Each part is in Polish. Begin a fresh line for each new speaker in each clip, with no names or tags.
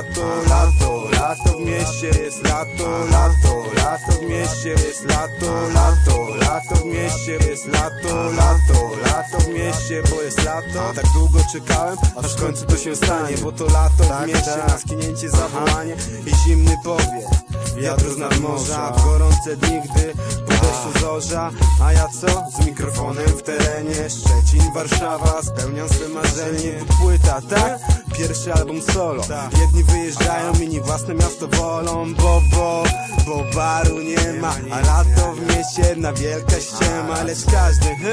lato, lato, lato w mieście jest lato, lato, lato w mieście jest lato, lato, lato w mieście jest lato, lato, lato w mieście, bo jest lato. Tak długo czekałem, aż w końcu to się stanie, bo to lato w tak, mieście, tak. naskinięcie zawołanie i zimny powiew. Wiatr z nadmorza, w gorące dni, gdy po deszczu zorza A ja co? Z mikrofonem w terenie. Szczecin, Warszawa, spełniam swe marzenie. Płyta, tak? Pierwszy album solo. Jedni wyjeżdżają, inni własne miasto wolą Bo, bo, bo baru nie ma. A lato w mieście, jedna wielka ściema. Lecz każdy, hy?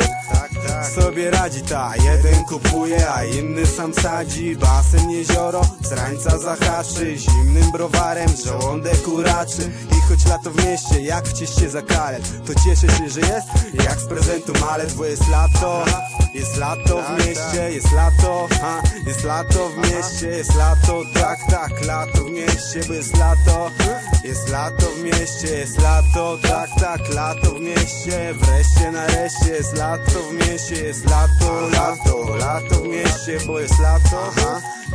Sobie radzi ta Jeden kupuje, a inny sam sadzi. Basen, jezioro, z rańca zahaczy. Zimnym browarem żołądek uraczy. I choć lato w mieście, jak w cieście za To cieszę się, że jest, jak z prezentu malet Bo jest lato, jest lato w mieście Jest lato, ha, jest lato w mieście Jest lato, tak, tak, lato w mieście Bo jest lato, jest lato w mieście Jest lato, tak, tak, lato w mieście Wreszcie, nareszcie jest lato w mieście Jest lato, lato, lato w mieście Bo jest lato, ha,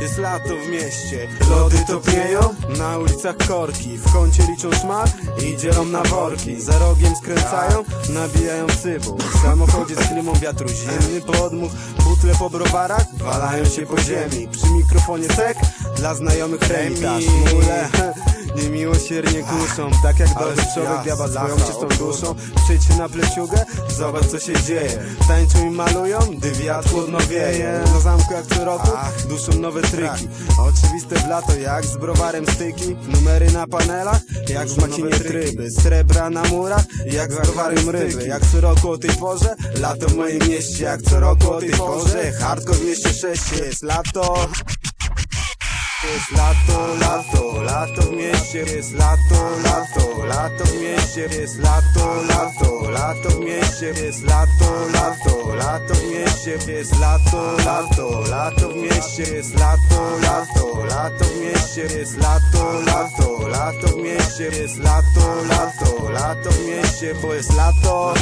jest lato w mieście. Lody topnieją, na ulicach korki. W kącie liczą szmal i dzielą na worki. Za rogiem skręcają, nabijają cybu W samochodzie z klimą wiatru zimny podmuch. Butle po browarach walają się po ziemi. Przy mikrofonie sek dla znajomych remitaż Mule niemiłosiernie kuszą Tak jak dobry człowiek diaba swoją czystą duszą. Przyjdź na pleciugę, zobacz co się dzieje. Tańczą i malują, gdy wiatr chłodno wieje Na zamku jak co roku, duszą nowe tryki. Oczywiste w lato jak z browarem styki. Numery na panelach, jak w makinie tryby. Srebra na murach, jak z browarem ryby. Jak co roku o tej porze, lato w moim mieście. Jak co roku o tej porze, hardcore w mieście 6 Jest lato jest lato, lato, lato w mieście Jest lato, lato, lato w mieście Jest lato, lato, lato w mieście Jest lato, lato, lato w mieście Jest lato, lato, lato w mieście Jest lato, lato, lato w mieście Jest lato, lato, lato w mieście Jest lato, lato, lato w mieście Bo jest lato